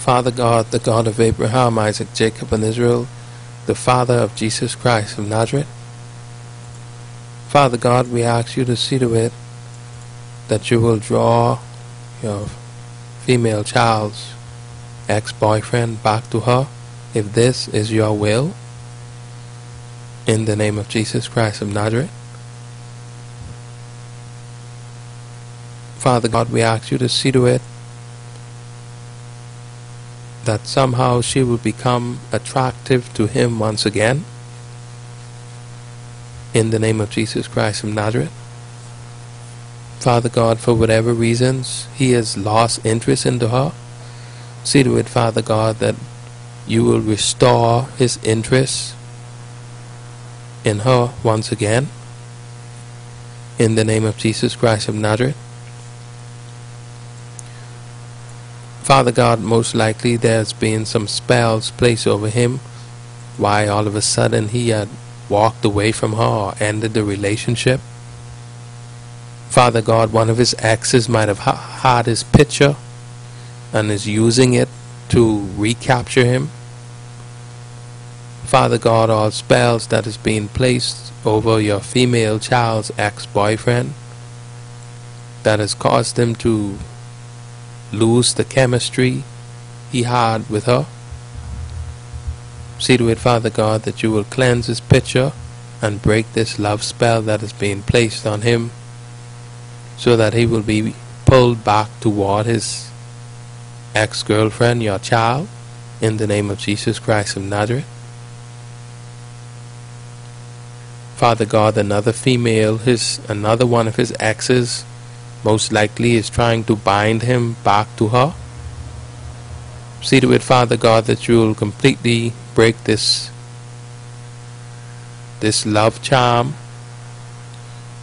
Father God, the God of Abraham, Isaac, Jacob, and Israel, the Father of Jesus Christ of Nazareth. Father God, we ask you to see to it that you will draw your female child's ex-boyfriend back to her if this is your will in the name of Jesus Christ of Nazareth. Father God, we ask you to see to it that somehow she will become attractive to him once again in the name of Jesus Christ of Nazareth. Father God, for whatever reasons he has lost interest into her, see to it, Father God, that you will restore his interest in her once again. In the name of Jesus Christ of Nazareth. Father God, most likely there's been some spells placed over him why all of a sudden he had walked away from her or ended the relationship. Father God, one of his exes might have had his picture and is using it to recapture him. Father God, all spells that is being placed over your female child's ex-boyfriend that has caused him to lose the chemistry he had with her. See to it, Father God, that you will cleanse his picture and break this love spell that is being placed on him so that he will be pulled back toward his ex-girlfriend, your child, in the name of Jesus Christ of Nazareth. Father God, another female, his another one of his exes, most likely is trying to bind him back to her. See to it, Father God, that you will completely break this this love charm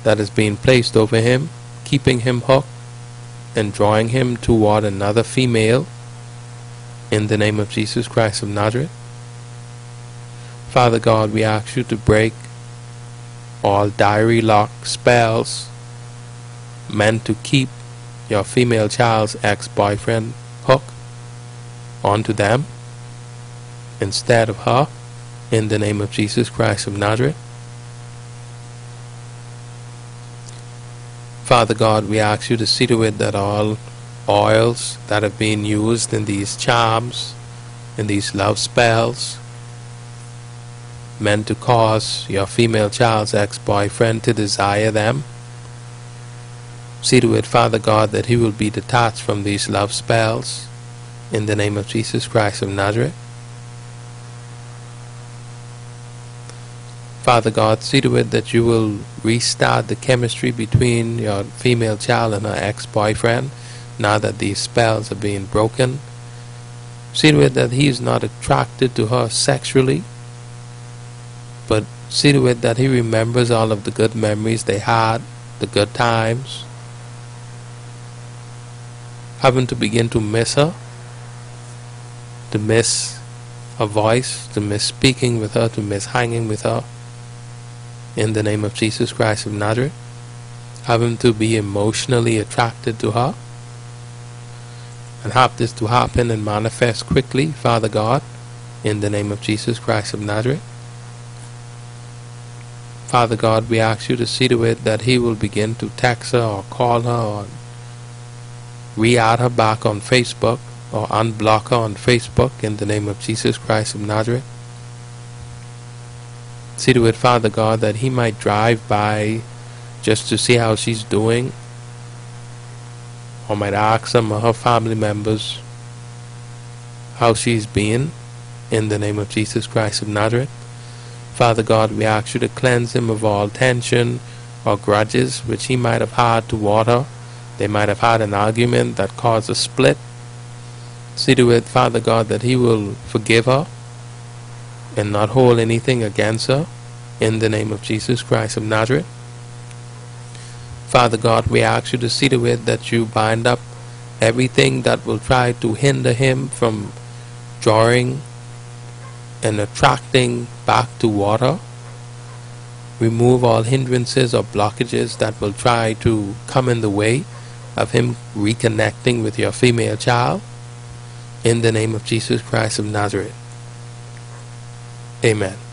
that is being placed over him, keeping him hooked and drawing him toward another female in the name of Jesus Christ of Nazareth. Father God, we ask you to break all diary lock spells meant to keep your female child's ex-boyfriend hooked onto them instead of her in the name of Jesus Christ of Nazareth. Father God, we ask you to see to it that all oils that have been used in these charms, in these love spells, meant to cause your female child's ex-boyfriend to desire them. See to it, Father God, that he will be detached from these love spells in the name of Jesus Christ of Nazareth. Father God, see to it that you will restart the chemistry between your female child and her ex-boyfriend now that these spells are being broken. See to it that he is not attracted to her sexually, but see to it that he remembers all of the good memories they had, the good times. Having to begin to miss her, to miss her voice, to miss speaking with her, to miss hanging with her. In the name of Jesus Christ of Nazareth, having to be emotionally attracted to her, and have this to happen and manifest quickly, Father God, in the name of Jesus Christ of Nazareth. Father God, we ask you to see to it that he will begin to text her or call her or back on Facebook or unblock her on Facebook in the name of Jesus Christ of Nazareth. See to it, Father God, that he might drive by just to see how she's doing or might ask some of her family members how she's been in the name of Jesus Christ of Nazareth. Father God, we ask you to cleanse him of all tension or grudges which he might have had toward her. They might have had an argument that caused a split. See to it, Father God, that he will forgive her and not hold anything against her in the name of Jesus Christ of Nazareth. Father God, we ask you to see to it that you bind up everything that will try to hinder him from drawing and attracting back to water. Remove all hindrances or blockages that will try to come in the way of him reconnecting with your female child. In the name of Jesus Christ of Nazareth. Amen.